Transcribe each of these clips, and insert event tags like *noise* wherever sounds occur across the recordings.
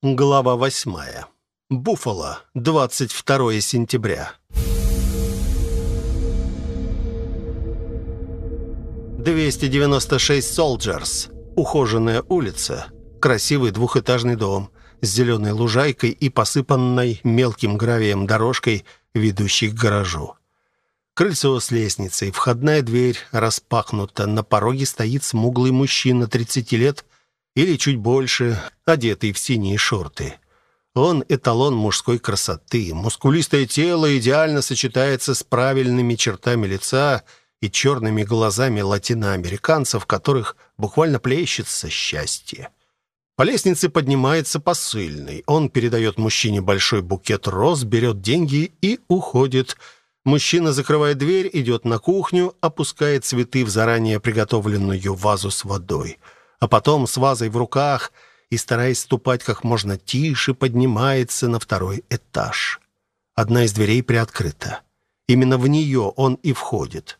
Глава восьмая. Буффало, 22 сентября. 296 Солджерс. Ухоженная улица. Красивый двухэтажный дом с зеленой лужайкой и посыпанной мелким гравием дорожкой, ведущей к гаражу. Крыльцо с лестницей, входная дверь распахнута. На пороге стоит смуглый мужчина 30 лет или чуть больше, одетый в синие шорты. Он эталон мужской красоты. Мускулистое тело идеально сочетается с правильными чертами лица и черными глазами латиноамериканцев, которых буквально плещется счастье. По лестнице поднимается посыльный. Он передает мужчине большой букет роз, берет деньги и уходит – Мужчина закрывает дверь, идет на кухню, опускает цветы в заранее приготовленную вазу с водой. А потом с вазой в руках и, стараясь ступать как можно тише, поднимается на второй этаж. Одна из дверей приоткрыта. Именно в нее он и входит.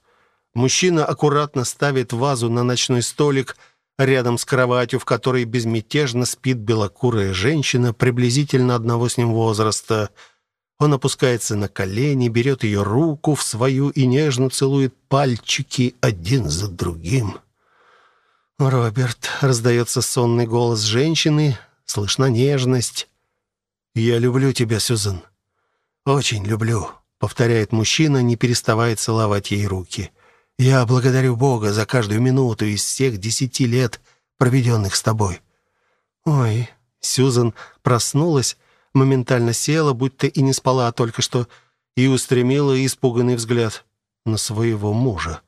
Мужчина аккуратно ставит вазу на ночной столик рядом с кроватью, в которой безмятежно спит белокурая женщина приблизительно одного с ним возраста – он опускается на колени, берет ее руку в свою и нежно целует пальчики один за другим. «Роберт», — раздается сонный голос женщины, слышна нежность. «Я люблю тебя, Сюзан. Очень люблю», — повторяет мужчина, не переставая целовать ей руки. «Я благодарю Бога за каждую минуту из всех десяти лет, проведенных с тобой». «Ой», — Сюзан проснулась, моментально села, будто и не спала только что, и устремила испуганный взгляд на своего мужа.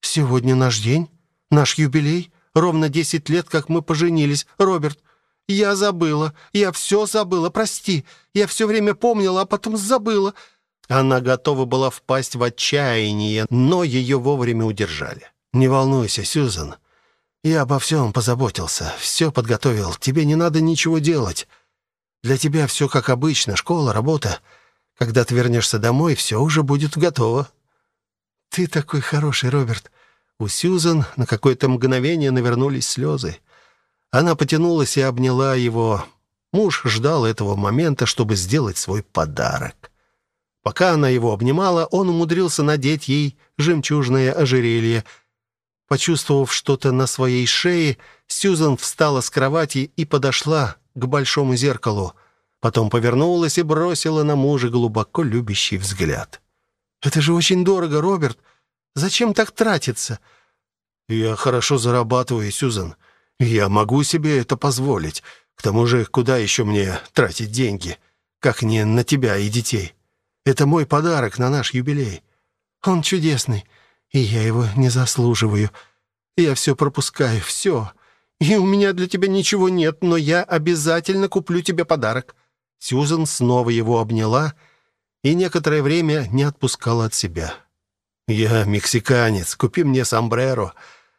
«Сегодня наш день, наш юбилей, ровно десять лет, как мы поженились, Роберт. Я забыла, я все забыла, прости. Я все время помнила, а потом забыла». Она готова была впасть в отчаяние, но ее вовремя удержали. «Не волнуйся, Сьюзан. Я обо всем позаботился, все подготовил. Тебе не надо ничего делать. Для тебя все как обычно, школа, работа. Когда ты вернешься домой, все уже будет готово». «Ты такой хороший, Роберт». У Сьюзан на какое-то мгновение навернулись слезы. Она потянулась и обняла его. Муж ждал этого момента, чтобы сделать свой подарок. Пока она его обнимала, он умудрился надеть ей жемчужное ожерелье. Почувствовав что-то на своей шее, Сьюзан встала с кровати и подошла к большому зеркалу. Потом повернулась и бросила на мужа глубоко любящий взгляд. «Это же очень дорого, Роберт. Зачем так тратиться?» «Я хорошо зарабатываю, Сюзан. Я могу себе это позволить. К тому же, куда еще мне тратить деньги? Как не на тебя и детей? Это мой подарок на наш юбилей. Он чудесный, и я его не заслуживаю. Я все пропускаю, все и у меня для тебя ничего нет, но я обязательно куплю тебе подарок». Сьюзен снова его обняла и некоторое время не отпускала от себя. «Я мексиканец, купи мне сомбреро.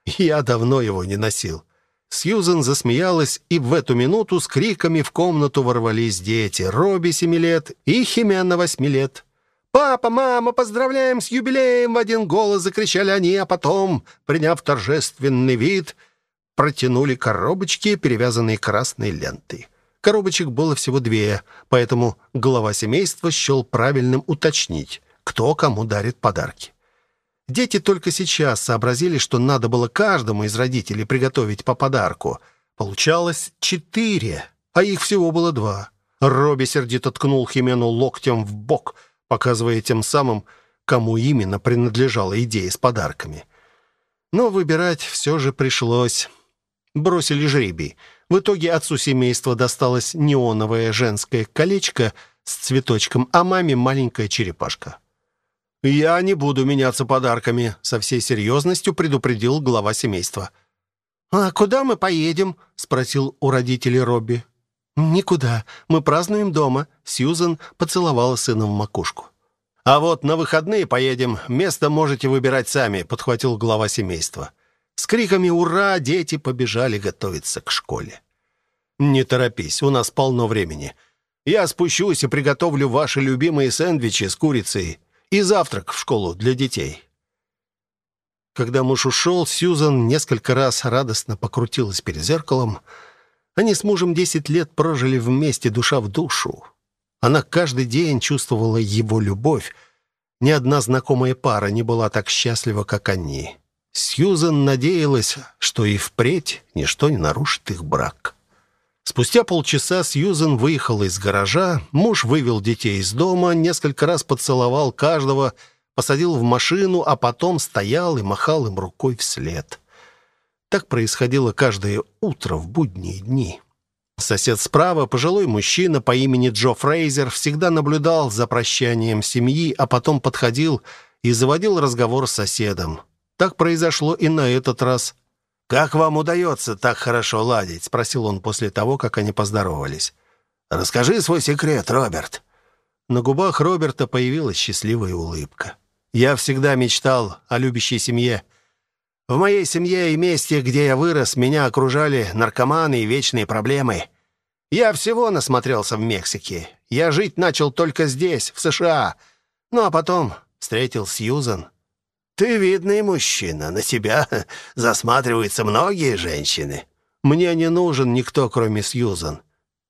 Я давно его не носил». Сьюзен засмеялась, и в эту минуту с криками в комнату ворвались дети. Робби семи лет и Химена восьми лет. «Папа, мама, поздравляем с юбилеем!» В один голос закричали они, а потом, приняв торжественный вид, протянули коробочки, перевязанные красной лентой. Коробочек было всего две, поэтому глава семейства счел правильным уточнить, кто кому дарит подарки. Дети только сейчас сообразили, что надо было каждому из родителей приготовить по подарку. Получалось четыре, а их всего было два. Робби сердито ткнул Химену локтем в бок, показывая тем самым, кому именно принадлежала идея с подарками. Но выбирать все же пришлось бросили жребий. В итоге отцу семейства досталось неоновое женское колечко с цветочком, а маме маленькая черепашка. «Я не буду меняться подарками», — со всей серьезностью предупредил глава семейства. «А куда мы поедем?» — спросил у родителей Робби. «Никуда. Мы празднуем дома». Сьюзен поцеловала сына в макушку. «А вот на выходные поедем. Место можете выбирать сами», — подхватил глава семейства. С криками «Ура!» дети побежали готовиться к школе. «Не торопись, у нас полно времени. Я спущусь и приготовлю ваши любимые сэндвичи с курицей и завтрак в школу для детей». Когда муж ушел, Сьюзан несколько раз радостно покрутилась перед зеркалом. Они с мужем 10 лет прожили вместе душа в душу. Она каждый день чувствовала его любовь. Ни одна знакомая пара не была так счастлива, как они. Сьюзен надеялась, что и впредь ничто не нарушит их брак. Спустя полчаса Сьюзен выехала из гаража, муж вывел детей из дома, несколько раз поцеловал каждого, посадил в машину, а потом стоял и махал им рукой вслед. Так происходило каждое утро в будние дни. Сосед справа, пожилой мужчина по имени Джо Фрейзер, всегда наблюдал за прощанием семьи, а потом подходил и заводил разговор с соседом. Так произошло и на этот раз. «Как вам удается так хорошо ладить?» — спросил он после того, как они поздоровались. «Расскажи свой секрет, Роберт». На губах Роберта появилась счастливая улыбка. «Я всегда мечтал о любящей семье. В моей семье и месте, где я вырос, меня окружали наркоманы и вечные проблемы. Я всего насмотрелся в Мексике. Я жить начал только здесь, в США. Ну а потом встретил Сьюзан. Ты видный мужчина, на тебя *laughs* засматриваются многие женщины. Мне не нужен никто, кроме Сьюзан.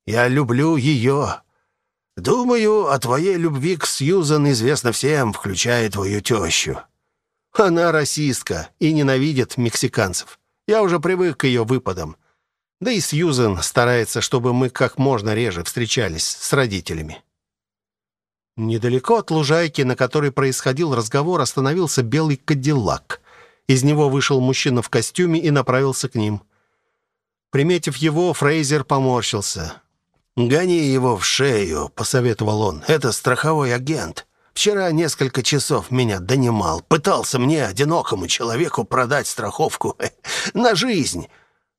Я люблю ее. Думаю, о твоей любви к Сьюзан известно всем, включая твою тещу. Она расистка и ненавидит мексиканцев. Я уже привык к ее выпадам. Да и Сьюзен старается, чтобы мы как можно реже встречались с родителями. Недалеко от лужайки, на которой происходил разговор, остановился белый кадиллак. Из него вышел мужчина в костюме и направился к ним. Приметив его, Фрейзер поморщился. «Гони его в шею», — посоветовал он. «Это страховой агент. Вчера несколько часов меня донимал. Пытался мне, одинокому человеку, продать страховку *laughs* на жизнь.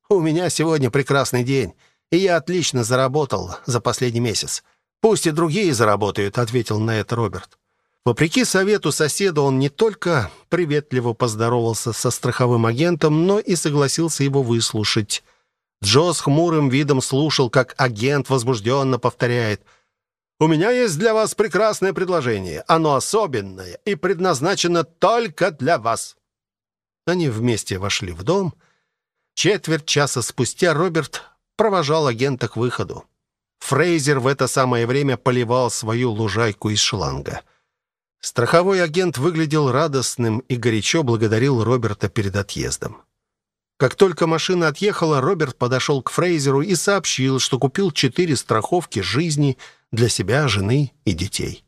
У меня сегодня прекрасный день, и я отлично заработал за последний месяц. Пусть и другие заработают, ответил на это Роберт. Вопреки совету соседа, он не только приветливо поздоровался со страховым агентом, но и согласился его выслушать. Джо с хмурым видом слушал, как агент возбужденно повторяет – у меня есть для вас прекрасное предложение. Оно особенное и предназначено только для вас». Они вместе вошли в дом. Четверть часа спустя Роберт провожал агента к выходу. Фрейзер в это самое время поливал свою лужайку из шланга. Страховой агент выглядел радостным и горячо благодарил Роберта перед отъездом. Как только машина отъехала, Роберт подошел к Фрейзеру и сообщил, что купил четыре страховки жизни – для себя, жены и детей.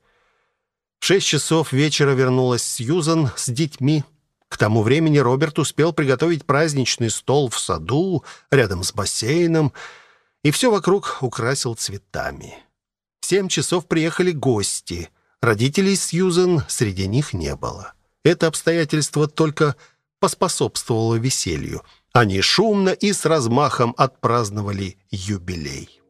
В шесть часов вечера вернулась Сьюзан с детьми. К тому времени Роберт успел приготовить праздничный стол в саду, рядом с бассейном, и все вокруг украсил цветами. В семь часов приехали гости. Родителей Сьюзан среди них не было. Это обстоятельство только поспособствовало веселью. Они шумно и с размахом отпраздновали юбилей.